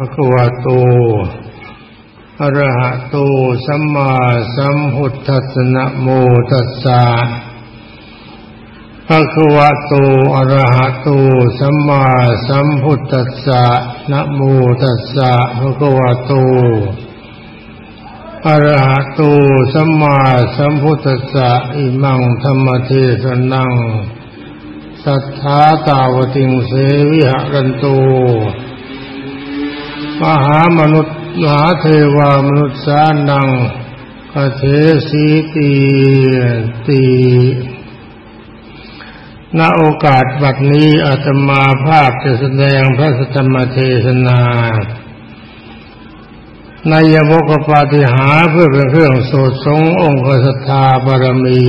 ภะควะโตอรหะโต สัมมาสัมพุทธัสสะนะโมตัสสะภะควะโตอรหะโตสัมมาสัมพุทธัสสะนะโมตัสสะภะควะโตอรหะโต สัมมาสัมพุทธัสสะอิมังธรรมเทศนัง สัทธาตาวติงเสวิหะรันโต มหามนุษย์มหาเทวามนุษย์สานังกเทสีตีตีณโอกาสบัดนี้อาตมาภาพจะแสดงพระสัธรรมเทศนาในยมกปาฏิหาเพื่อเป็นเครื่องโสดสงองค์ศรัทธาบารมี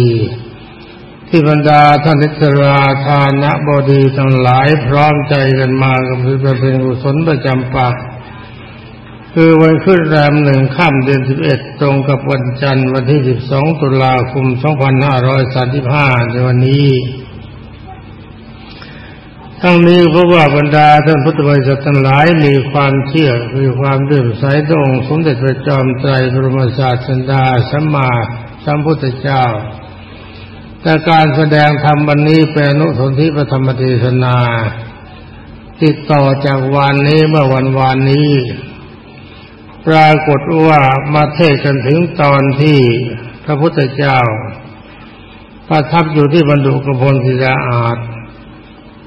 ที่บรรดาท่านนิสราทานะบดีทั้งหลายพร้อมใจกันมากับเพื่อเป็นกุศลประจำปัก คือวันขึ้นแรมหนึ่งข้ามเดือนสิบเอ็ดตรงกับวันจันทร์วันที่สิบสองตุลาคมสองพันห้าร้อยสามสิบห้าในวันนี้ ทั้งนี้เพราะว่าบรรดาท่านพุทธบริษัททั้งหลายมีความเชื่อมีความเลื่อมใสต่อองสมเด็จพระจอมไตรบรมศาสดาสัมมาสัมพุทธเจ้า แต่การแสดงธรรมวันนี้เป็นนุสนธิพระธรรมเทศนา ติดต่อจากวันนี้เมื่อวันวานนี้ ปรากฏว่ามาเทศกันถึงตอนที่พระพุทธเจ้า ประทับอยู่ที่บรรดุกระพลศิลาอาจ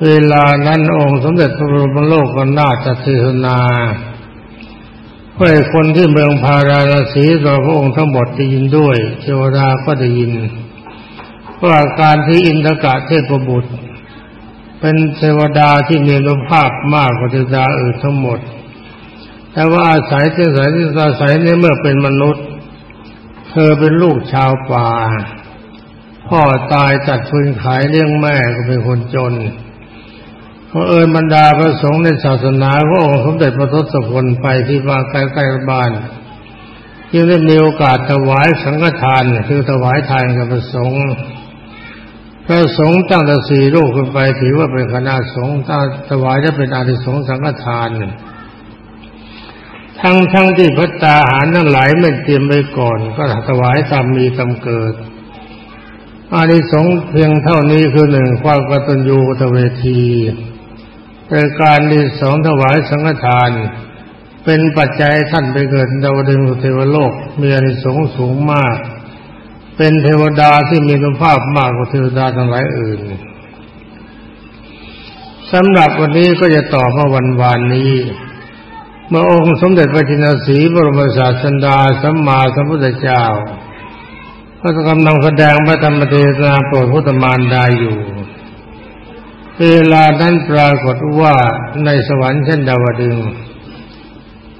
เวลานั้นองค์สมเด็จพระบรมโลกก็น่าจะเทศนาเพื่อคนที่เมืองพาราณสีต่อพระองค์ทั้งหมดได้ยินด้วย เทวดาก็ได้ยินว่าการที่อินทกะเทพบุตร เป็นเทวดาที่มีรูปภาพมากกว่าเทวดาอื่นทั้งหมด แต่ว่าอาศัยที่อายที่อาศัยนี้เมื่อเป็นมนุษย์ เธอเป็นลูกชาวป่า พ่อตายตัดทุนขายเลี้ยงแม่ก็เป็นคนจนเพราะเอิญบรรดาพระสงฆ์ในศาสนาพระองค์สมเด็จพระทศพลไปที่บ้านใกล้ๆบ้านยังได้มีโอกาสถวายสังฆทานคือถวายทานกับพระสงฆ์พระสงฆ์ตั้งแต่สี่ลูกขึ้นไปถือว่าเป็นคณะสงฆ์ถ้าถวายจะเป็นอาธิสงฆ์สังฆทาน ทั้งทั้งที่พระตาหารนั่นหลายไม่เตรียมไว้ก่อน ก็ถวายตามมีตามเกิดอานิสงส์เพียงเท่านี้คือหนึ่งความกตัญญูกตเวทีแต่การที่สองถวายสังฆทาน เป็นปัจจัยท่านไปเกิดดาวดึงเทวโลกมีอานิสงส์สูงมาก เป็นเทวดาที่มีคุณภาพมากกว่าเทวดาทั้งหลายอื่นสำหรับวันนี้ก็จะต่อมาวันวานนี้ เมื่อองค์สมเด็จพระจินสีบรมศาสดาสัมมาสัมพุทธเจ้าก็กำลังแสดงพระธรรมเทศนาโปรดพุทธมารดาอยู่ เวลานั้นปรากฏว่าในสวรรค์เช่นดาวดึง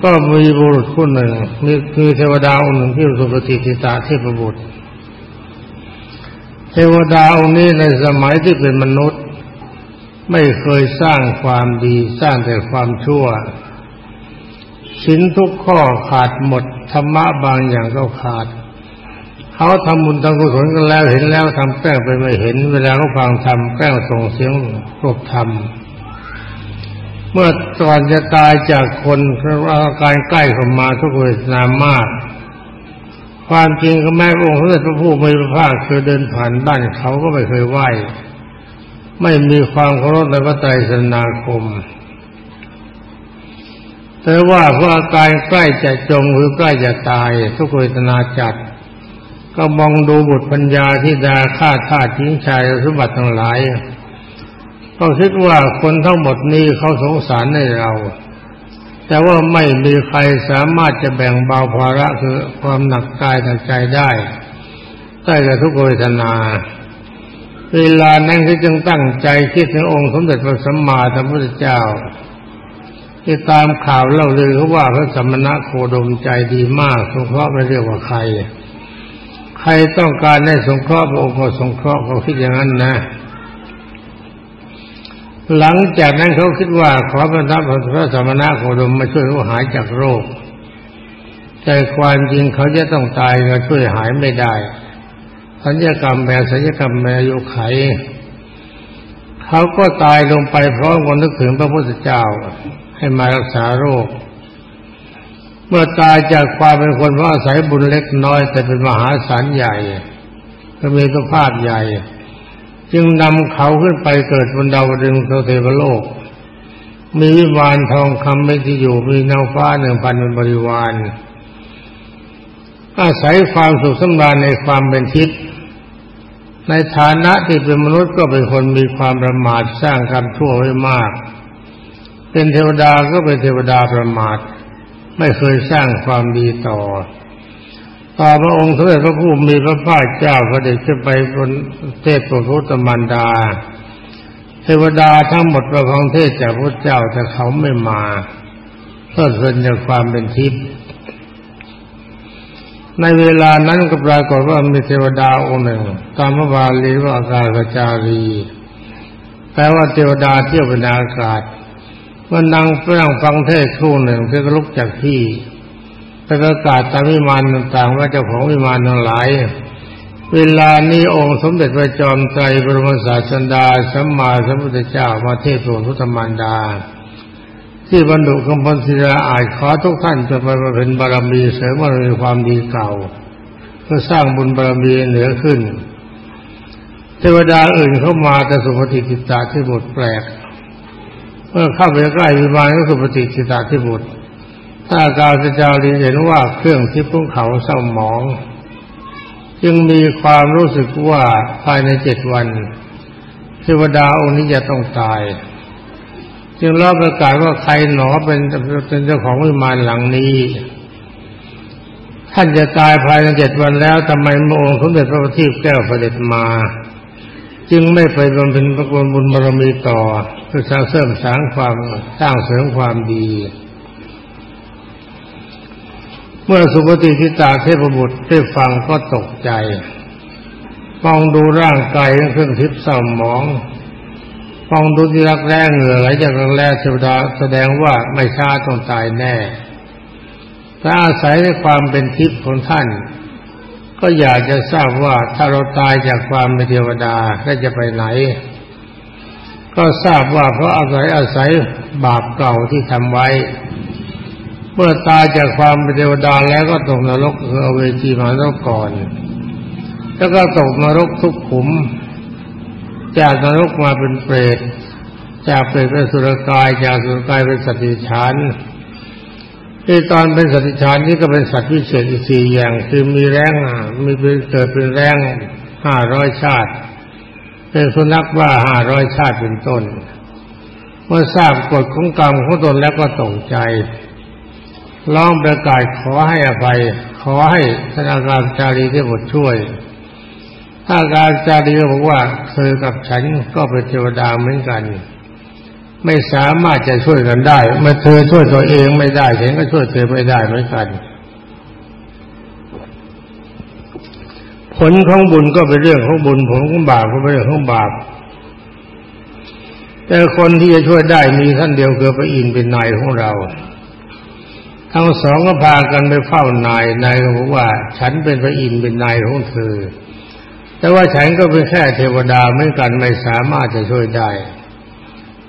ก็มีบุรุษผู้หนึ่ง มีคือเทวดาองค์หนึ่งที่สุปฏิทิตาเทพบุตร เทวดาองค์นี้ในสมัยที่เป็นมนุษย์ ไม่เคยสร้างความดีสร้างแต่ความชั่ว สินทุกข้อขาดหมดธรรมะบางอย่างก็ขาด เขาทำบุญทำกุศลกันแล้วเห็นแล้วทำแกล้งไปไม่เห็น เวลาเขาฟังทำแกล้งส่งเสียงรบทำเมื่อตอนจะตายจากคนอาะว่าการใกล้เข้ามาทุกเวทนามาก ความจริงก็แม่องค์พระผู้มีพระภาคเคยเดินผ่านบ้านเขาก็ไม่เคยไหว้ไม่มีความเคารพในพระไตรสนาคม แต่ว่าเพราะอาการใกล้จะจมหรือใกล้จะตาย ทุกเวทนาจัด ก็มองดูบุตรปัญญาที่ดาฆ่าทาทิ้งชายสมบัติทั้งหลาย ก็คิดว่าคนทั้งหมดนี้เขาสงสารในเรา แต่ว่าไม่มีใครสามารถจะแบ่งเบาภาระคือความหนักกายหนักใจได้ใต้กับทุกเวทนาเวลานั้นเขาจึงตั้งใจคิดถึงองค์สมเด็จพระสัมมาสัมพุทธเจ้า ที่ตามข่าวเล่าเลยเขาว่าพระสมณะโคดมใจดีมากสงเคราะห์ไม่เรียกว่าใคร ใครต้องการให้สงเคราะห์พระองค์ก็สงเคราะห์เขาคิดอย่างนั้นนะ หลังจากนั้นเขาคิดว่าขอพระทัพพระสมณะโคดมมาช่วยเขาหายจากโรค แต่ความจริงเขาจะต้องตายก็ช่วยหายไม่ได้ สัญญกรรมแบบสัญญกรรมแม่ยุไขเขาก็ตายลงไปเพราะคนนึกถึงพระพุทธเจ้า ให้มารักษาโรค เมื่อตายจากความเป็นคนเพราะอาศัยบุญเล็กน้อย แต่เป็นมหาศาลใหญ่ก็มีสภาพใหญ่ จึงนำเขาขึ้นไปเกิดบนดาวดึงเทวโลก มีวิมานทองคำไม่ที่อยู่มีนางฟ้าหนึ่งพันเป็นบริวารอาศัยความสุขสำราญในความเป็นทิพย์ในฐานะที่เป็นมนุษย์ก็เป็นคนมีความประมาทสร้างกรรมชั่วไว้มาก เป็นเทวดาก็เป็นเทวดาประมาท ไม่เคยสร้างความดีต่อ ต่อพระองค์สมเด็จพระผู้มีพระภาคเจ้าพระเดชขึ้นไปบนเทพโพุทธมันดา เทวดาทั้งหมดประคองเทศจากพระเจ้าแต่เขาไม่มาเพราะเพลินจากความเป็นทิพย์ในเวลานั้นก็ปรากฏว่ามีเทวดาองค์หนึ่ง ตามพระบาลีว่าอากาศจารีแปลว่าเทวดาเที่ยวเป็นอากาศ มื่อนั่งนั่งฟังเทศครู่หนึ่งเพื่อลุกจากที่ไปประกาศตามวิมานต่างๆ ว่าเจ้าของวิมานทั้งหลาย เวลานี้องค์สมเด็จพระจอมไตรบรมศาสดาสัมมาสัมพุทธเจ้ามาเทศโปรดพุทธมารดา ที่บรรดุคำพันศิลาอาจขอทุกท่านจะไปเป็นบารมีเสริมบารมีความดีเก่า เพื่อสร้างบุญบารมีเหนือขึ้น เทวดาอื่นเข้ามาแต่สุปฏิจิตาที่บุตรแปลก เมื่อเข้าไปใกล้วิมานก็สุปฏิจิตาที่บุตรถ้าการพระเจ้าลีเห็นว่าเครื่องที่พุ่งเขาเศร้าหมอง จึงมีความรู้สึกว่าภายในเจ็ดวันเทวดาองค์นี้จะต้องตาย จึงรับประกาศว่าใครหนอเป็นเป็นเจ้าของวิมานหลังนี้ท่านจะตายภายในเจ็ดวันแล้วทำไมโมองสมเด็จพระบัณฑิตแก้วเสด็จมา จึงไม่ไปบำเพ็ญประกวบุญบารมีต่อเพื่อสร้างเสริมสร้างความสร้างเสริมความดี เมื่อสุปฏิทิตาเทพบุตรได้ฟังก็ตกใจมองดูร่างกายเครื่องทิพย์เศร้าหมองฟองดูที่รักแร้เหงื่อไหลจากรักแร้เทวดาแสดงว่าไม่ช้าต้องตายแน่ถ้าอาศัยในความเป็นทิพย์ของท่าน ก็อยากจะทราบว่าถ้าเราตายจากความเป็นเทวดาแล้วจะไปไหน ก็ทราบว่าเพราะอาศัยอาศัยบาปเก่าที่ทำไว้ เมื่อตายจากความเป็นเทวดาแล้วก็ตกนรกคือเวจีมานรกก่อน แล้วก็ตกนรกทุกขุม จากนรกมาเป็นเปรตจากเปรตเป็นสุรกายจากสุรกายเป็นสติฉัน ที่ตอนเป็นสัตว์ฉันนี่ก็เป็นสัตว์พิเศษอีกสี่อย่าง คือมีแรงมีเป็นเกิดเป็นแรงห้าร้อยชาติ เป็นสุนัขว่าห้าร้อยชาติเป็นต้นเมื่อทราบกฎของกรรมของตนแล้วก็ตกใจร้องประกาศขอให้อภัย ขอให้ธนาคารจารีได้บทช่วย ถ้าการจารีบอกว่าเธอกับฉันก็เป็นเทวดาเหมือนกัน ไม่สามารถจะช่วยกันได้ เมื่อเธอช่วยตัวเองไม่ได้ฉันก็ช่วยเธอไม่ได้เหมือนกัน ผลของบุญก็เป็นเรื่องของบุญผลของบาปก็เป็นเรื่องของบาป แต่คนที่จะช่วยได้มีท่านเดียวคือพระอินทร์เป็นนายของเรา ทั้งสองก็พากันไปเฝ้านายนายก็บอกว่า ฉันเป็นพระอินทร์เป็นนายของเธอ แต่ว่าฉันก็เป็นแค่เทวดาเหมือนกันไม่สามารถจะช่วยได้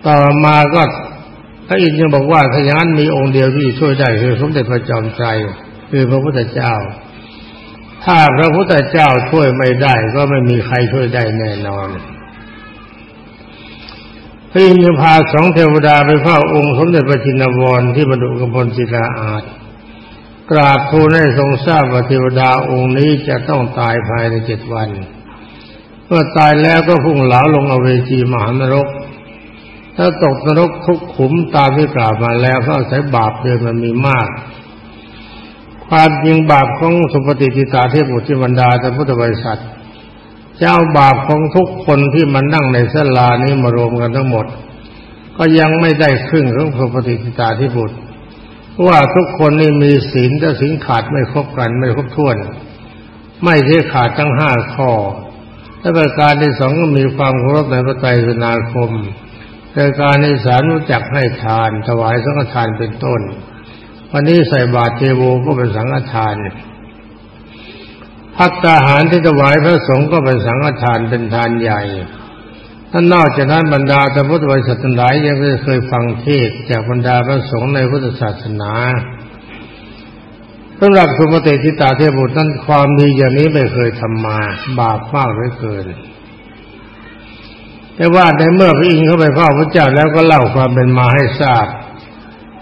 ต่อมาก็พระอินทร์ยังบอกว่าถ้าอย่างนั้นมีองค์เดียวที่ช่วยได้คือสมเด็จพระจอมไตรคือพระพุทธเจ้า ถ้าพระพุทธเจ้าช่วยไม่ได้ ก็ไม่มีใครช่วยได้แน่นอนพระอินทร์พาสองเทวดาไปเฝ้าองค์สมเด็จพระจินวรที่บรรดุกพลศิลาอาจกราบทูลให้ทรงทราบว่าเทวดาองค์นี้จะต้องตายภายในเจ็ดวัน เมื่อตายแล้วก็พุ่งเหลาลงอเวจีมหานรก ถ้าตกนรกทุกขุมตามที่กล่าวมาแล้วก็อาศัยบาปเดินมันมีมาก ความจริงบาปของสุปฏิทิตาเทพบุตรบรรดาแต่พุทธบริษัท เจ้าบาปของทุกคนที่มันนั่งในสลานี้มารวมกันทั้งหมด ก็ยังไม่ได้ครึ่งของสุปฏิทิตาเทพบุตรว่าทุกคนนี่มีศีลแต่ศีลขาดไม่ครบกันไม่ครบถ้วน ไม่ใช่ขาดทั้งห้าข้อและประการที่สองก็มีความเคารพในพระไตรสนาคม ประการที่สามรู้จักให้ทาน ถวายสังฆทานเป็นต้น วันนี้ใส่บาตรเทโวก็เป็นสังฆทานพัตตาหารที่ถวายพระสงฆ์ก็เป็นสังฆทานเป็นทานใหญ่ท่านนอกจากนั้นบรรดาแต่พุทธบริษัททั้งหลายยังเคยฟังเทศจากบรรดาพระสงฆ์ในพุทธศาสนาสำหรับสุปฏิทิตาเทพบุตรนั้นความดีอย่างนี้ไม่เคยทำมา บาปมากเหลือเกิน แต่ว่าในเมื่อพระอินทร์เข้าไปเฝ้าพระเจ้าแล้วก็เล่าความเป็นมาให้ทราบ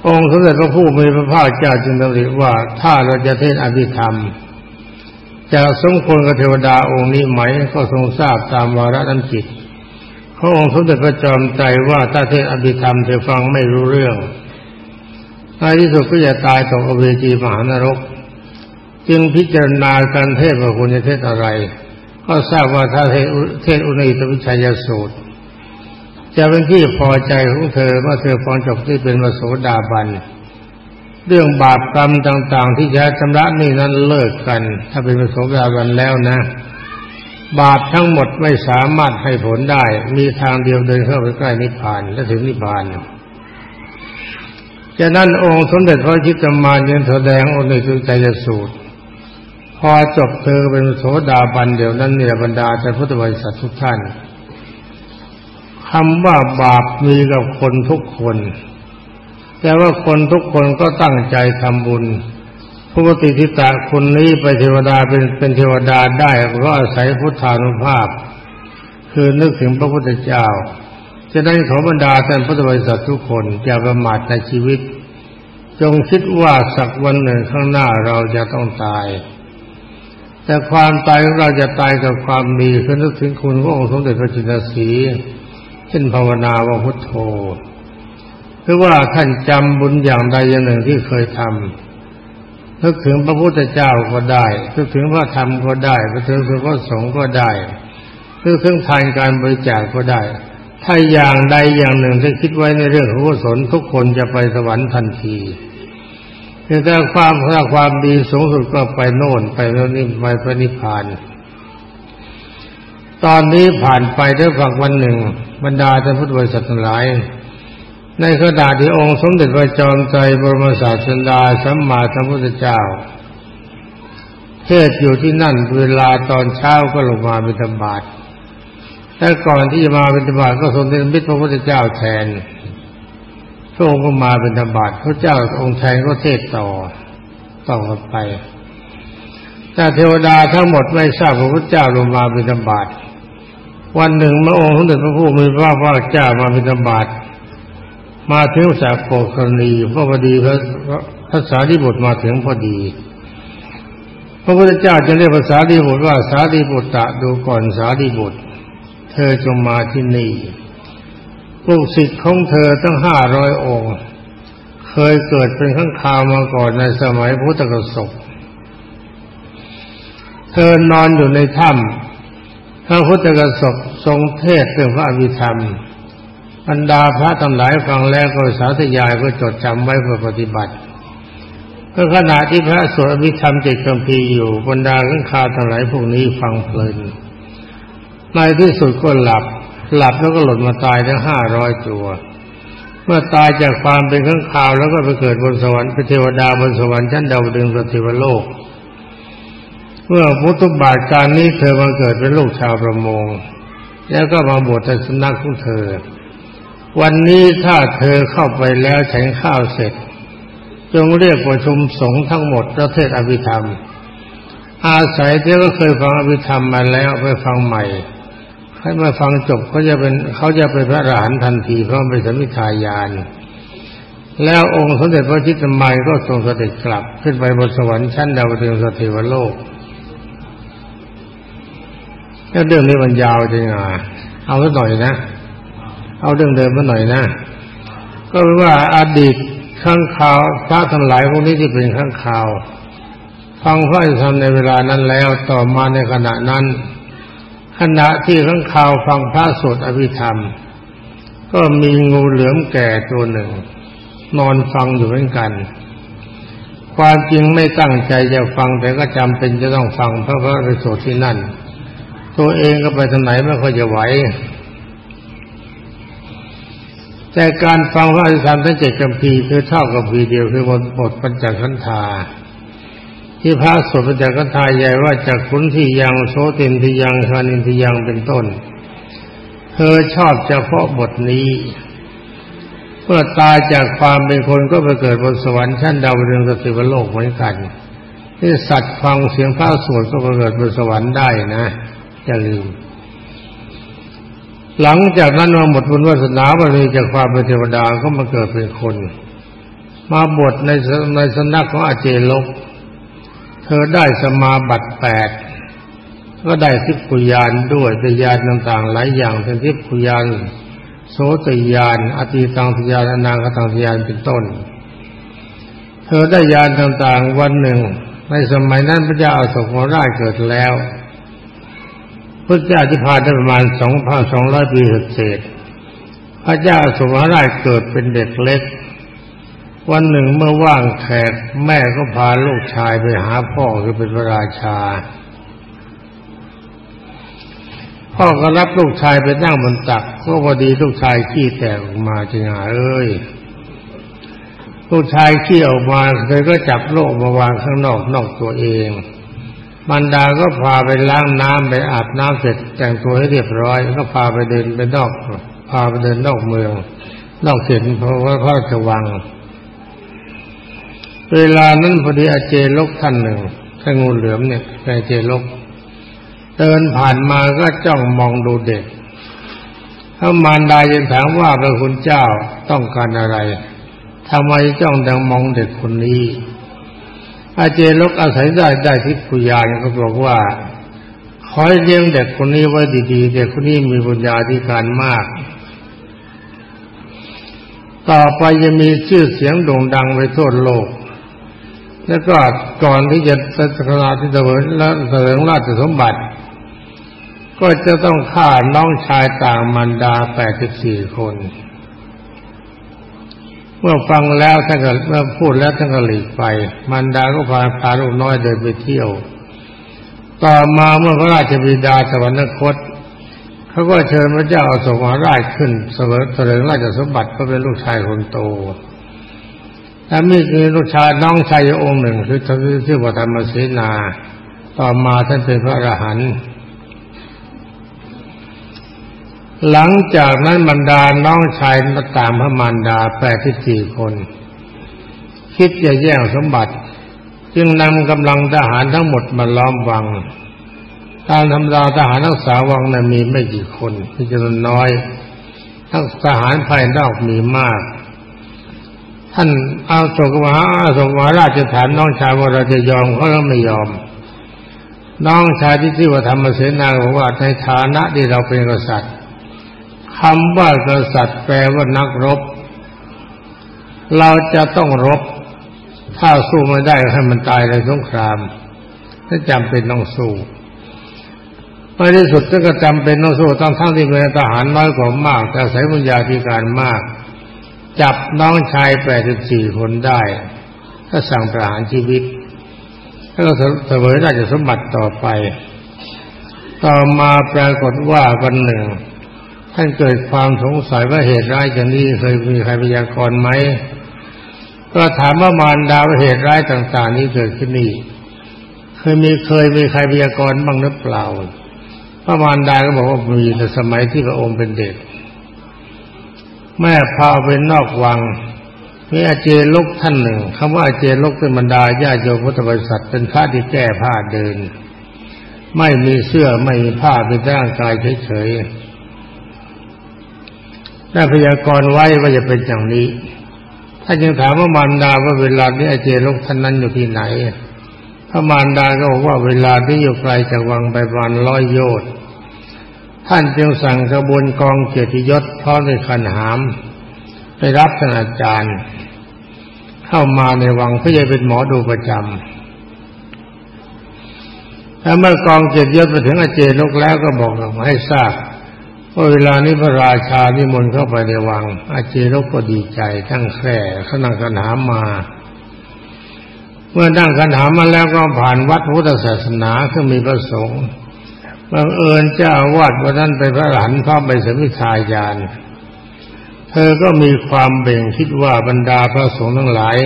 องค์สมเด็จพระผู้มีพระภาคเจ้าจึงดำริว่าถ้าเราจะเทศอภิธรรมจะสมควรกับเทวดาองค์นี้ไหมก็ทรงทราบตามวาระน้ำจิตพระองค์สมเด็จพระจอมใจว่าถ้าเทศอภิธรรมเธอฟังไม่รู้เรื่องในที่สุดก็จะตายตกอเวจีมหานรก จึงพิจารณาการเทศว่าควรจะเทศอะไร ก็ทราบว่าถ้าเทศอุณิตวิชัยสูตร จะเป็นที่พอใจของเธอเมื่อเธอฟังจบที่เป็นมโสดาบัน เรื่องบาปกรรมต่าง ๆ ที่จะชำระนี่นั้นเลิกกัน ถ้าเป็นมโสดาบันแล้วนะ บาปทั้งหมดไม่สามารถให้ผลได้ มีทางเดียวเดินเข้าไปใกล้นิพพานและถึงนิพพานฉะนั้นองค์สมเด็จพระชิตมารยังแสดงองค์ในสุใจสูตร พอจบเธอเป็นโสดาบันเดี๋ยวนั้นเนี่ยบรรดาแต่พุทธบริษัททุกท่าน คำว่าบาปมีกับคนทุกคน แต่ว่าคนทุกคนก็ตั้งใจทำบุญปกติทิตะคนนี้ไปเทวดาเป็นเป็นเทวดาได้เพราะอาศัยพุทธานุภาพ คือนึกถึงพระพุทธเจ้า จะได้ขอบรรดาท่านพุทธบริษัททุกคนอย่าประมาทในชีวิต จงคิดว่าสักวันหนึ่งข้างหน้าเราจะต้องตาย แต่ความตายของเราจะตายกับความดีคือนึกถึงคุณขององค์สมเด็จพระจินสี เช่นภาวนาว่าพุทโธคือว่าท่านจำบุญอย่างใดอย่างหนึ่งที่เคยทำนึกถึงพระพุทธเจ้าก็ได้นึกถึงพระธรรมก็ได้นึกถึงพระสงฆ์ก็ได้นึกถึงทานการบริจาคก็ได้ ถ้าอย่างใดอย่างหนึ่งที่คิดไว้ในเรื่องของกุศลทุกคนจะไปสวรรค์ทันทีแต่ความถ้าความดีสูงสุดก็ไปโน่นไปโน่นนี่ไปพระนิพพาน ตอนนี้ผ่านไปด้วยฝักวันหนึ่ง บรรดาท่านพุทธบริษัททั้งหลาย ในขณะที่องค์สมเด็จพระจอมใจบรมศาสดาสัมมาสัมพุทธเจ้า เทศอยู่ที่นั่นเวลาตอนเช้าก็ลงมาบิณฑบาตแต่ก่อนที่จะมาเป็นธบาตก็ทรงเป็นมิตรพระพุทธเจ้าแทนพระองค์ก็มาเป็นธบาตพระเจ้าองค์แทนก็เทศต่อต่อไป แต่เทวดาทั้งหมดไม่ทราบพระพุทธเจ้าลงมาเป็นธบาตวันหนึ่งเมื่องค์สมเด็จพระผู้มีพระภาคเจ้ามาเป็นธบาตมาถึงสากโกกรณีพระพอดีพระภาษาดีบุตรมาถึงพอดี พระพุทธเจ้าจะเรียกภาษาดีบุตรว่าสาดีบุตรตะดูก่อนสาดีบุตร เธอจงมาที่นี่ลูกศิษย์ของเธอตั้งห้าร้อยองค์ เคยเกิดเป็นข้างคาวมาก่อนในสมัยพุทธกสก เธอนอนอยู่ในถ้ำพระพุทธกสกทรงเทศเรื่องพระอภิธรรมบรรดาพระทั้งหลายฟังแล้วก็สาธยายก็จดจำไว้เพื่อปฏิบัติก็ขณะที่พระสวดอภิธรรมเจ็ดคำพีอยู่บรรดาข้างคาวทั้งหลายพวกนี้ฟังเพลินในที่สุดก็หลับ หลับแล้วก็หล่นมาตายทั้งห้าร้อยตัว เมื่อตายจากความเป็นข้างข่าวแล้วก็ไปเกิดบนสวรรค์เป็นเทวดาบนสวรรค์ชั้นดาวดึงสติวโลก เมื่อพุทธบาทการนี้เธอมาเกิดเป็นลูกชาวประมง แล้วก็มาบวชในสนักของเธอ วันนี้ถ้าเธอเข้าไปแล้วฉันข้าวเสร็จ จงเรียกประชุมสงฆ์ทั้งหมดประเทศอภิธรรม อาศัยเธอก็เคยฟังอภิธรรมมาแล้วไปฟังใหม่ ให้มาฟังจบเขาจะเป็นเขาจะเป็นพระอรหันต์ทันทีเพราะเป็นสมิทายานแล้วองค์สมเด็จพระจิตตมัยก็ทรงเสด็จกลับขึ้นไปบนสวรรค์ชั้นดาวดึงสถิวโลก แล้วเรื่องนี้มันยาวจริงอะเอาสักหน่อยนะ เอาเรื่องเดิมมาหน่อยนะ ก็เป็นว่าอดีตข้างข่าวพระทั้งหลายพวกนี้ที่เป็นข้างข่าว ฟังพระธรรมในเวลานั้นแล้วต่อมาในขณะนั้น ขณะที่ข้างข่าวฟังพระสวดอภิธรรม ก็มีงูเหลือมแก่ตัวหนึ่ง นอนฟังอยู่เหมือนกันความจริงไม่ตั้งใจจะฟังแต่ก็จำเป็นจะต้องฟังเพราะพระไปสวดที่นั่น ตัวเองก็ไปทางไหนไม่ค่อยจะไหว แต่การฟังพระอภิธรรมทั้งเจ็ดกัมพีคือเท่ากับพีเดียวคือบทบทปัญจขันธาที่พระสวดจากกันทาใหญ่ว่าจากขุนที่ยังโสตินที่ยังคานินที่ยังเป็นต้น เธอชอบเฉพาะบทนี้เมื่อตายจากความเป็นคนก็ไปเกิดบนสวรรค์ชั้นดาวเรืองสติวโลกเหมือนกันที่สัตว์ฟังเสียงพระสวดก็เกิดบนสวรรค์ได้นะ อย่าลืม หลังจากนั้นมาหมดบุญวาสนาบารมีจากความเป็นเทวดาก็มาเกิดเป็นคน มาบวชในในสนักของอาเจลก เธอได้สมาบัติแปดก็ได้ทิพยานด้วยแต่ยานต่างๆ หลายอย่างเป็นทิพยานโสตยานอติตังทยานอนางคตังทยานเป็นต้น เธอได้ยานต่างๆ วันหนึ่ง ในสมัยนั้นพระเจ้าอโศกมราชเกิดแล้ว พระเจ้าที่ผ่านได้ประมาณสองพันสองร้อยปีเศษพระเจ้าอโศกมราชเกิดเป็นเด็กเล็ก วันหนึ่งเมื่อว่างแขกแม่ก็พาลูกชายไปหาพ่อคือเป็นพระราชา พ่อก็รับลูกชายไปนั่งบนตักก็พอดีลูกชายขี้แตกออกมาจริงหาเอ้ยลูกชายขี้ออกมาเลยก็จับโลกมาวางข้างนอกนอกตัวเอง มันดาก็พาไปล้างน้ำไปอาบน้ำเสร็จ แต่งตัวให้เรียบร้อย ก็พาไปเดินไปนอก พาไปเดินนอกเมือง นอกเขตเพราะว่าเขาจะวัง เวลานั้นพอดีอาเจลกท่านหนึ่งท่านงูเหลือมเนี่ยอาเจลก เดินผ่านมาก็จ้องมองดูเด็กถ้ามารดายังถามว่าพระคุณเจ้าต้องการอะไรทำไมจ้องดังมองเด็กคนนี้ อาเจลกอาศัยได้ได้ทิพยานก็บอกว่าคอยเลี้ยงเด็กคนนี้ไว้ดีๆเด็กคนนี้มีบุญญาธิการมาก ต่อไปจะมีชื่อเสียงโด่งดังไปทั่วโลก แล้วก็ก่อนที่จะสักกาที่เสวยและเสริมราชสมบัติ ก็จะต้องฆ่าน้องชายต่างมันดาแปดสิบสี่คน เมื่อฟังแล้วท่านก็เมื่อพูดแล้วท่านก็หลีกไป มันดาก็พาพาลูกน้อยเดินไปเที่ยว ต่อมาเมื่อพระราชบิดาสวรรคตเขาก็เชิญพระเจ้าอโศมหาราชขึ้นเสวยเสริญราชสมบัติก็เป็นลูกชายคนโตและมีคือลูกชายน้องชายองค์หนึ่งคือท่านชื่อว่าธรรมเสนา ต่อมาท่านเป็นพระอรหันต์ หลังจากนั้นบรรดาน้องชายมาตามพระมารดาแปดที่สี่คน คิดจะแย่งสมบัติ จึงนำกำลังทหารทั้งหมดมาล้อมวัง ตามธรรมดาทหารรักษาวังนั้นมีไม่กี่คนมีจำนวนน้อยทั้งทหารภายนอกมีมาก ท่านเอาสกวาสกวาราชถามน้องชายว่าเราจะยอมเขาแล้วไม่ยอม น้องชายที่ชื่อว่าธรรมเสนาบอกว่าในฐานะที่เราเป็นกษัตริย์ คำว่ากษัตริย์แปลว่านักรบ เราจะต้องรบ ถ้าสู้ไม่ได้ให้มันตายในสงคราม ถ้าจำเป็นต้องสู้ในที่สุดก็จำเป็นต้องสู้ต้องทั้งที่เป็นทหารน้อยกว่ามากแต่สายบุญญาธิการมาก จับน้องชายแปดสิบสี่คนได้ก็สั่งประหารชีวิตแล้วก็เสวยราชสมบัติต่อไป ต่อมาปรากฏว่าวันหนึ่ง ท่านเกิดความสงสัยว่าเหตุร้ายอย่างนี้เคยมีใครพยากรณ์ไหมก็ถามว่ามารดาว่าเหตุร้ายต่าง ๆ นี้เกิดขึ้นนี่เคยมีเคยมีใครพยากรณ์บ้างหรือเปล่าพระมารดาก็บอกว่ามีในสมัยที่พระองค์เป็นเด็ก แม่พาไปนอกวังมีอาเจลกท่านหนึ่งคำว่าอาเจลกเป็นบรรดาญาโยมพุทธบริษัทเป็นพระที่แก้ผ้าเดิน ไม่มีเสื้อไม่มีผ้าเป็นร่างกายเฉยๆ ได้พยากรณ์ไว้ว่าจะเป็นอย่างนี้ถ้าจึงถามว่ามารดาว่าเวลานี้อาเจลกท่านนั้นอยู่ที่ไหนพระมารดาก็บอกว่าเวลาที่อยู่ไกลจากวังไปประมาณร้อยโยชน์ท่านจึงสั่งขบวนกองเกียรติยศพร้อมด้วยขันหามไปรับท่านอาจารย์ เข้ามาในวังเพื่อจะเป็นหมอดูประจำแล้วเมื่อกองเกียรติยศมาถึงอาเจลกแล้วก็บอกให้ทราบ เวลานี้พระราชานิมนต์เข้าไปในวัง อาเจรกก็ดีใจทั้งแค่ขนั่งกันหามา เมื่อนั่งกันหามาแล้วก็ผ่านวัดพุทธศาสนาซึ่งมีพระสงฆ์บังเอิญเจ้าวาดวันนั้นเป็นพระหลานพระไปสมิทายาน เธอก็มีความเบ่งคิดว่าบรรดาพระสงฆ์ทั้งหลาย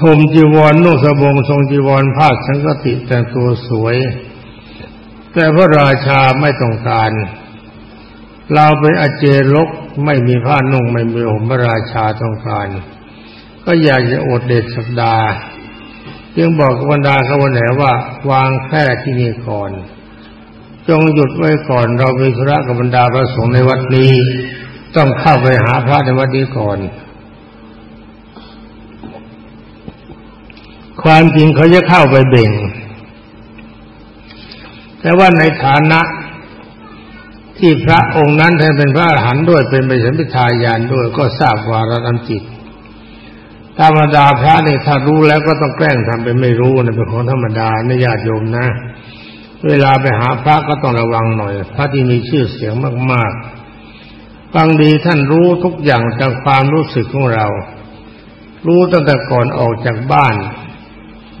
ผมจีวรนุ่งสบงทรงจีวรผ้าสังกติแต่งตัวสวย แต่พระราชาไม่ต้องการ เราเป็นอเจลกไม่มีผ้านุ่งไม่มีห่มพระราชาต้องการ ก็อยากจะอดเด็ดสัปดาห์จึงบอกกับบรรดาขบวนแห่ว่าวางแค่ที่นี่ก่อน จงหยุดไว้ก่อนเรามีธุระกับบรรดาพระสงฆ์ในวัดนี้ ต้องเข้าไปหาพระในวัดนี้ก่อน ความจริงเขาจะเข้าไปเบ่ง แต่ว่าในฐานะ ที่พระองค์นั้นท่านเป็นพระอรหันต์ด้วยเป็นไปสัมพิทายานด้วยก็ทราบวาระน้ำจิตธรรมดาพระนี่ถ้ารู้แล้วก็ต้องแกล้งทำเป็นไม่รู้นะเป็นของธรรมดาในญาติโยมนะ เวลาไปหาพระก็ต้องระวังหน่อย พระที่มีชื่อเสียงมากๆบางดีท่านรู้ทุกอย่างจากความรู้สึกของเรา รู้ตั้งแต่ก่อนออกจากบ้าน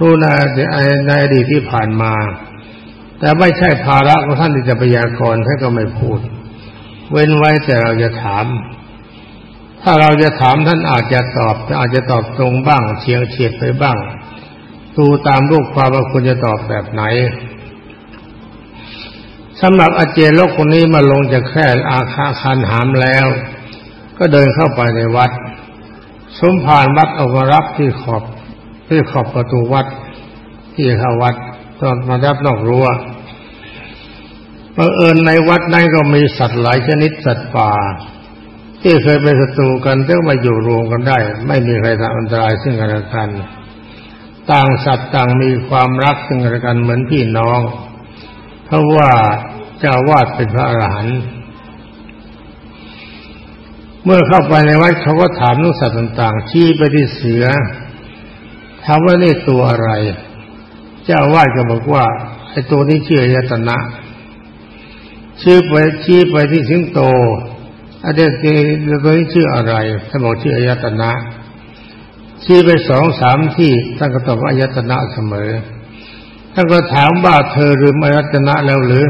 รู้ในในอดีตที่ผ่านมา แต่ไม่ใช่ภาระของท่านที่จะพยากรณ์ท่านก็ไม่พูด เว้นไว้แต่เราจะถาม ถ้าเราจะถามท่านอาจจะตอบอาจจะตอบตรงบ้างเฉียงเฉียดไปบ้าง ดูตามรูปความว่าคุณจะตอบแบบไหนสำหรับอาเจโลกคนนี้มาลงจากแค่อาคาคันหามแล้ว ก็เดินเข้าไปในวัด สมผ่านวัดเอามารับที่ขอบที่ขอบประตูวัดที่เข้าวัด ตอนมารับนอกรั้วบังเอิญในวัดนั้นก็มีสัตว์หลายชนิดสัตว์ป่า ที่เคยเป็นศัตรูกันก็มาอยู่รวมกันได้ ไม่มีใครทำอันตรายซึ่งกันและกัน ต่างสัตว์ต่างมีความรักซึ่งกันและกันเหมือนพี่น้อง เพราะว่าเจ้าวาดเป็นพระอรหันต์เมื่อเข้าไปในวัดเขาก็ถามลูกสัตว์ต่าง ๆ ชี้ไปที่เสือถามว่านี่ตัวอะไร เจ้าวาดก็บอกว่าไอ้ตัวนี้ชื่ออยตนะชื่อไปชี้ไปที่สิงโตอเดเกตัวนี้ชื่ออะไรท่านบอกชื่ออายตนะชี้ไปสองสามที่ท่านก็ตอบว่าอายตนะเสมอท่านก็ถามว่าเธอลืมอายตนะแล้วหรือ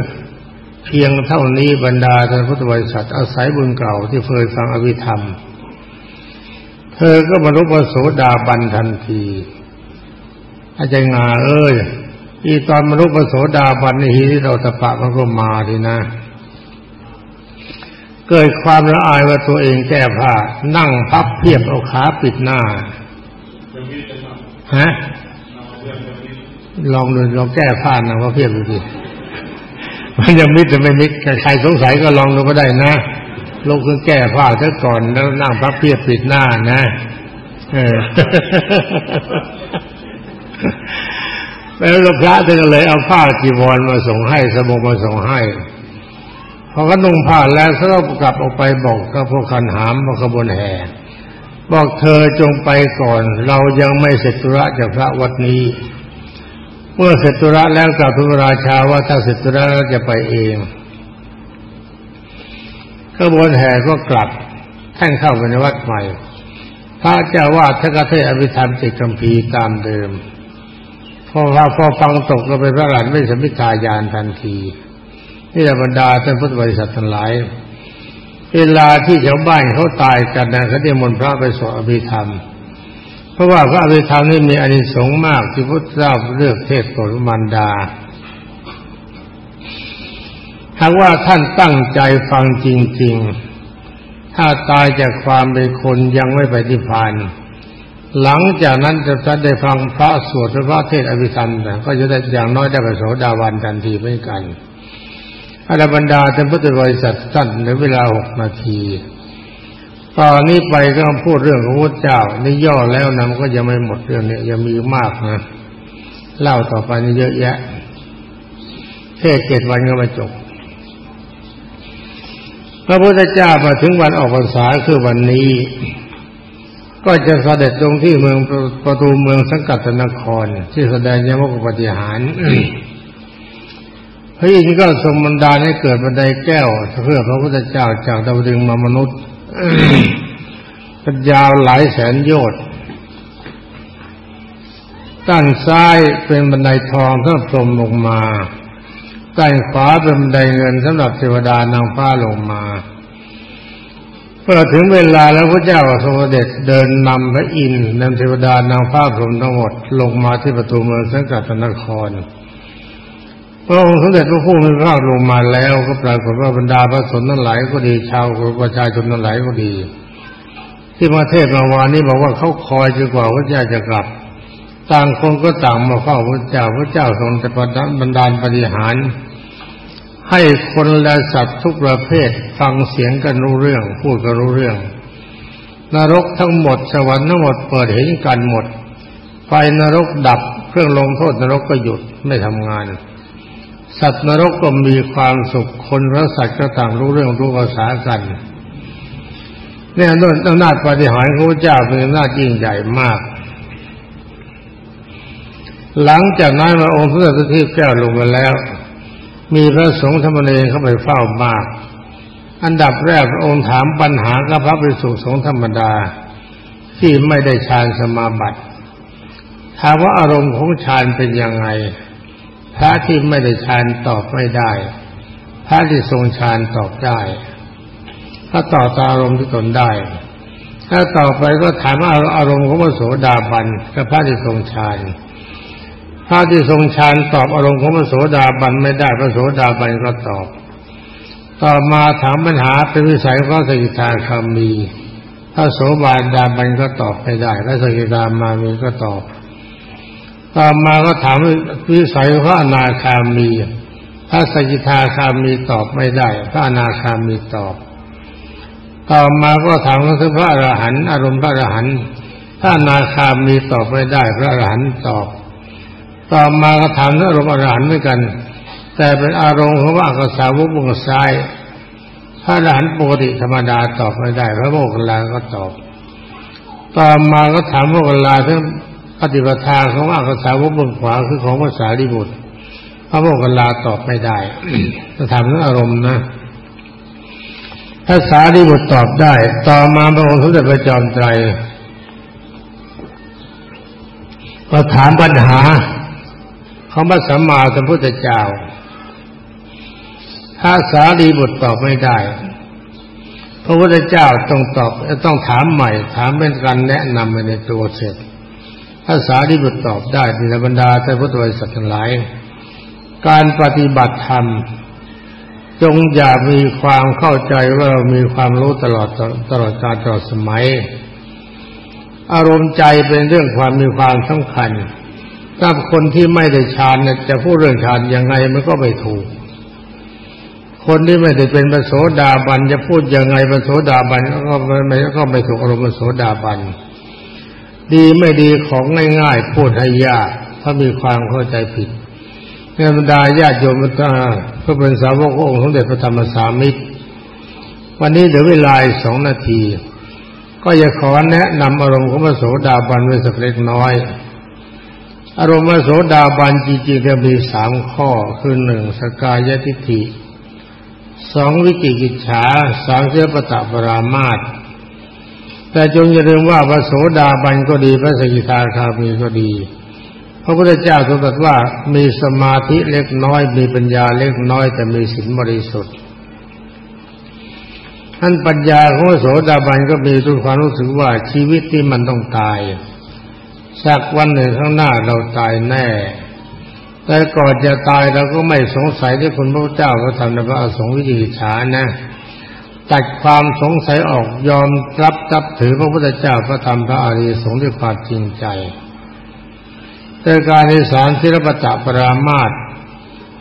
เพียงเท่านี้บรรดาท่านพุทธบริษัทอาศัยบุญเก่าที่เคยฟังอภิธรรม เธอก็บรรลุพระโสดาบันทันที อาจารย์งาเอ้ยอีตอนมนุษย์ปโสดาบันในี่ที่เราตะปะมันก็มาทีนะ เกิดความละอายว่าตัวเองแก้ผ้านั่งพับเพียบเอาขาปิดหน้าฮะลองดูลองแก้ผ้านะว่าเพียบดูสิมันยังมิดจะไม่มิดใครสงสัยก็ลองดูก็ได้นะลงคือแก้ผ้าซะก่อนแล้วนั่งพับเพียบปิดหน้านะ เออ แล้วพระท่านก็เลยเอาผ้าจีวรมาส่งให้สบงมาส่งให้พอก็นุ่งผ้าแล้วเขาก็กลับออกไปบอกกับพวกขันหามมาขบวนแห่บอกเธอจงไปก่อน เรายังไม่เสร็จธุระจากพระวัดนี้ เมื่อเสร็จธุระแล้วกลับทูลราชาว่าถ้าเสร็จธุระแล้วจะไปเองขบวนแห่ก็กลับท่านเข้าไปในวัดใหม่ พระเจ้าวาดท่านก็เทศอภิธรรมจิตกัมพีตามเดิม พอพอฟังตกก็เป็นพระหลานไม่สมิทายานทันทีนี่บรรดาท่านพุทธบริษัททั้งหลาย เวลาที่ชาวบ้านเขาตายกันนะเขาได้มนพระไปสวดอภิธรรม เพราะว่าพระอภิธรรมนี่มีอานิสงส์มากที่พุทธเจ้าเลือกเทศโปรดมารดาหากว่าท่านตั้งใจฟังจริง ๆ ถ้าตายจากความเป็นคนยังไม่ไปนิพพาน หลังจากนั้นจะจะได้ฟังพระสวดพระเทศอภิธรรมก็จะได้อย่างน้อยได้ประโสดาวันทันทีเหมือนกันอรบรรดาท่านพุทธบริษัทสั้นในเวลาหกนาทีตอนนี้ไปก็พูดเรื่องของพระเจ้านี่ย่อแล้วนะมันก็ยังไม่หมดเรื่องเนี้ยังมีมากนะเล่าต่อไปนี่เยอะแยะเทศเจ็ดวันก็มาจบพระพุทธเจ้ามาถึงวันออกพรรษาคือวันนี้ ก็จะเสด็จตรงที่เมืองประตูเมืองสังกัดนคร ที่แสดงยมกปฏิหารพระอินทร์ก็ทรงบันดาลให้เกิดบันไดแก้ว เพื่อพระพุทธเจ้าจากดาวดึงมามนุษย์ยาวหลายแสนโยชน์ด้านซ้ายเป็นบันไดทองท่าพรมลงมาด้านขวาเป็นบันไดเงินสำหรับเทวดานางฟ้าลงมา เมื่อถึงเวลาแล้วพระเจ้าทรงเด็จเดินนำพระอินทร์นำเทวดานางฟ้าพรหมทั้งหมดลงมาที่ประตูเมืองสังกัดนครพระองค์สมเด็จพระผู้มีพระภาลงมาแล้วก็ปรากฏว่าบรรดาพระสนทั้งหลายก็ดีชาวประชาชนทั้งหลายก็ดี ที่มาเทศมาวานนี้บอกว่าเขาคอยจนกว่าพระเจ้าจะกลับ ต่างคนก็ต่างมาเฝ้าพระเจ้าพระเจ้าทรงจะประบันดาปฏิหาร ให้คนและสัตว์ทุกประเภทฟังเสียงกันรู้เรื่อง พูดกันรู้เรื่อง นรกทั้งหมด สวรรค์ทั้งหมดเปิดเห็นกันหมดไฟนรกดับ เครื่องลงโทษนรกก็หยุดไม่ทำงาน สัตว์นรกก็มีความสุขคนและสัตว์ก็ต่างรู้เรื่องรู้ภาษากันเนี่ยนอำนาจปฏิหารของพระเจ้าเป็นอำนาจยิ่งใหญ่มาก หลังจากนั้นมาองค์พระสัตทิแก้วลงมาแล้ว มีพระสงฆ์ธรรมเนรเข้าไปเฝ้ามาก อันดับแรกพระองค์ถามปัญหากับพระภิกษุสงฆ์ธรรมดา ที่ไม่ได้ฌานสมาบัติถามว่าอารมณ์ของฌานเป็นยังไง พระที่ไม่ได้ฌานตอบไม่ได้ พระที่ทรงฌานตอบได้ถ้าตอบตาอารมณ์ที่ตนได้ ถ้าต่อไปก็ถามว่าอารมณ์ของพระโสดาบันกับพระที่ทรงฌาน พระที่ทรงฌานตอบอารมณ์ของพระโสดาบันไม่ได้พระโสดาบันก็ตอบ ต่อมาถามปัญหาเป็นวิสัยของสกิทาคามีพระโสบาดาบันก็ตอบไม่ได้พระสกิทามามีก็ตอบ ต่อมาก็ถามวิสัยพระอนาคามีพระสกิทาคามีตอบไม่ได้ พระอนาคามีตอบ ต่อมาก็ถามถึงพระอรหันต์อารมณ์พระอรหันต์พระอนาคามีตอบไม่ได้ พระอรหันต์ตอบ ต่อมาก็ถามถึงอารมณ์อรหันต์เหมือนกัน แต่เป็นอารมณ์ของว่ากษาวกวงซ้ายพระอรหันต์ปกติธรรมดาตอบไม่ได้ พระโมคคัลาก็ตอบ ต่อมาก็ถามโมคคัลลาถึงปฏิปทาของอักษาวกบนขวาคือของภาษาดิบุตรพระโมกขลาตอบไม่ได้จะทำนั้นอารมณ์นะภาษาดิบุตรตอบได้ ต่อมาพระองค์สมเด็จพระจอมไตรก็ถามปัญหา ของพระสัมมาสัมพุทธเจ้าภาษาดีบุตรตอบไม่ได้ พระพุทธเจ้าต้องตอบต้องถามใหม่ ถามเป็นการแนะนำไปในตัวเสร็จภาษาที่บุตรตอบได้ในบรรดาท่านพุทธบริษัททั้งหลาย การปฏิบัติธรรม จงอย่ามีความเข้าใจว่าเรามีความรู้ตลอดตลอดกาลตลอดสมัย อารมณ์ใจเป็นเรื่องความมีความสำคัญ ถ้าคนที่ไม่ได้ฌานจะพูดเรื่องฌานยังไงมันก็ไม่ถูก คนที่ไม่ได้เป็นปโสดาบันจะพูดยังไงปโสดาบันก็ไม่ก็ไม่ถูกอารมณ์ปโสดาบันดีไม่ดีของง่ายๆพูดให้ยากถ้ามีความเข้าใจผิดเนื่บรรดาญาติโยมตาเพื่อเป็นสาวกองค์สมเด็จพระธรรมสามิตร วันนี้เดี๋ยวเวลาสองนาที ก็จะขอแนะนำอารมณ์ของพระโสดาบันไว้สักเล็กน้อย อารมณ์โสดาบันจริงๆจะมีสามข้อคือหนึ่งสกายทิฏฐิสองวิจิกิจฉาสามเสื้อปตะปรามาตแต่จงอย่าลืมว่าพระโสดาบันก็ดีพระสกิทาคามีก็ดี พระพุทธเจ้าทรงตรัสว่ามีสมาธิเล็กน้อย มีปัญญาเล็กน้อย แต่มีศีลบริสุทธิ์ท่านปัญญาของโสดาบันก็มีทุกความรู้สึกว่าชีวิตที่มันต้องตาย สักวันหนึ่งข้างหน้าเราตายแน่ แต่ก่อนจะตายเราก็ไม่สงสัยที่คุณพระเจ้าเขาทำในพระอสงฆ์วิจิฉานะ ตัดความสงสัยออกยอมรับจับถือพระพุทธเจ้าพระธรรมพระอริยสงฆ์ด้วยความจริงใจแต่การในสารศิลปตะปรามาต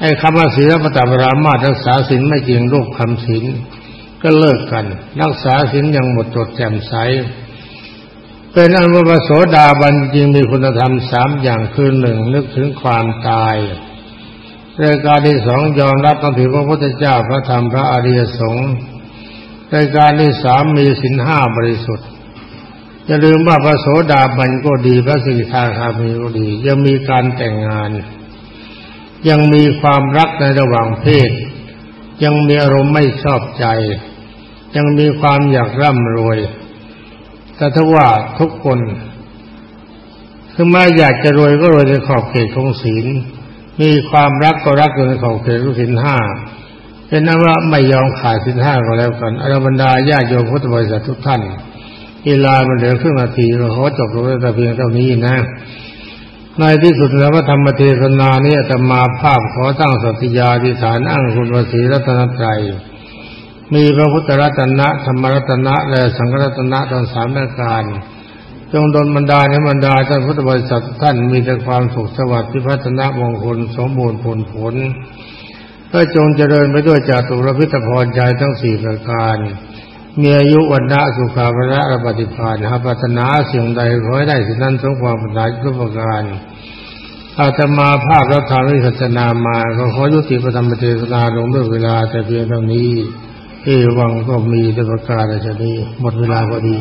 ไอ้คำว่าศิลปตะปรามาตรักษาศีลไม่จริงรูปคำศีลก็เลิกกัน รักษาศีลอยังหมดจดแจ่มใส เป็นอันว่าโสดาบันจริงมีคุณธรรมสามอย่างคือหนึ่งนึกถึงความตายรายการที่สองยอมรับต้องถือพระพุทธเจ้าพระธรรมพระอริยสงฆ์รายการที่สามมีสินห้าบริสุทธิ์อย่าลืมว่าพระโสดาบันก็ดีพระสิทธาคามีก็ดี ยังมีการแต่งงาน ยังมีความรักในระหว่างเพศ ยังมีอารมณ์ไม่ชอบใจ ยังมีความอยากร่ำรวย แต่ถ้าว่าทุกคนคือไม่อยากจะรวยก็รวยในขอบเขตของศีล มีความรักก็รักในขอบเขตของศีลห้าเป็นนั้นว่าไม่ยอมขาดสินห้าก็แล้วกันอรบรรดาญาโยมพุทธบริษัททุกท่านเวลามันเหลือครึ่งนาทีเราขอจบลงแต่เพียงเท่านี้นะในที่สุดแล้วว่าธรรมเทศนานี้จะมาภาพขอตั้งสัตยาธิฐานอ้างคุณวสีรัตนตรัย มีพระพุทธรัตนะธรรมรัตนะและสังฆรัตนะทั้งสามประการ จงดลบรรดาในบรรดาท่านพุทธบริษัทท่านมีแต่ความสุขสวัสดิ์พิพัฒนมงคลสมบูรณ์ผลผลก็จงเจริญไปด้วยจาตุรพิธพรใจทั้งสี่ประการ มีอายุวันนะสุขาภระปฏิภาณหาปัฒนาสิ่งใดขอให้ได้สิ่งนั้นสมความปรารถนาทุกประการอาตมาภาพแล้วทำให้ศานามา ก็ขอยุติประธรรมเทศนาลงด้วยเวลาแต่เพียงเท่านี้ เอวังก็มีด้วยประการชนี้หมดเวลาพอดี